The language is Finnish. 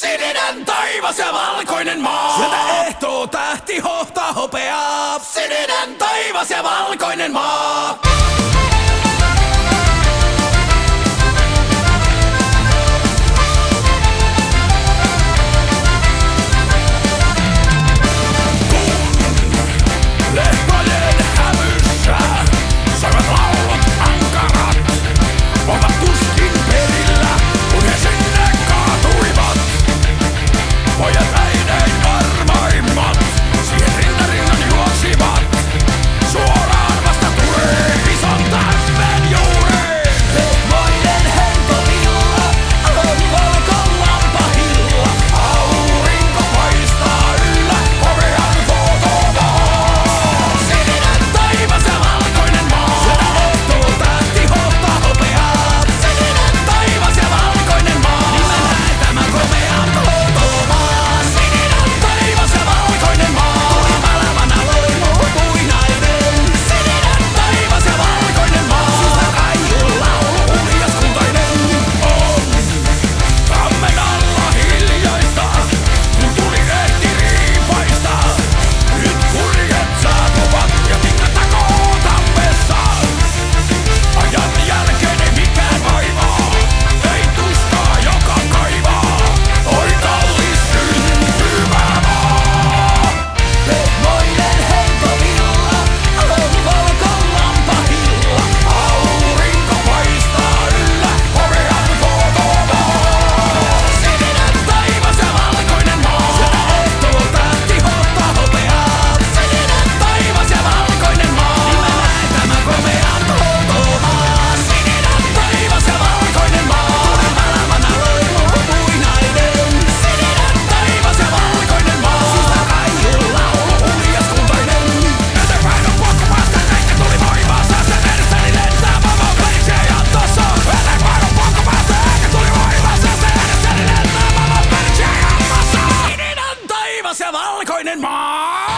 Sininen taivas ja valkoinen maa. Sieltä ehtoo tähti hohtaa hopeaa. Sininen taivas ja valkoinen maa. have Harlequin in mind.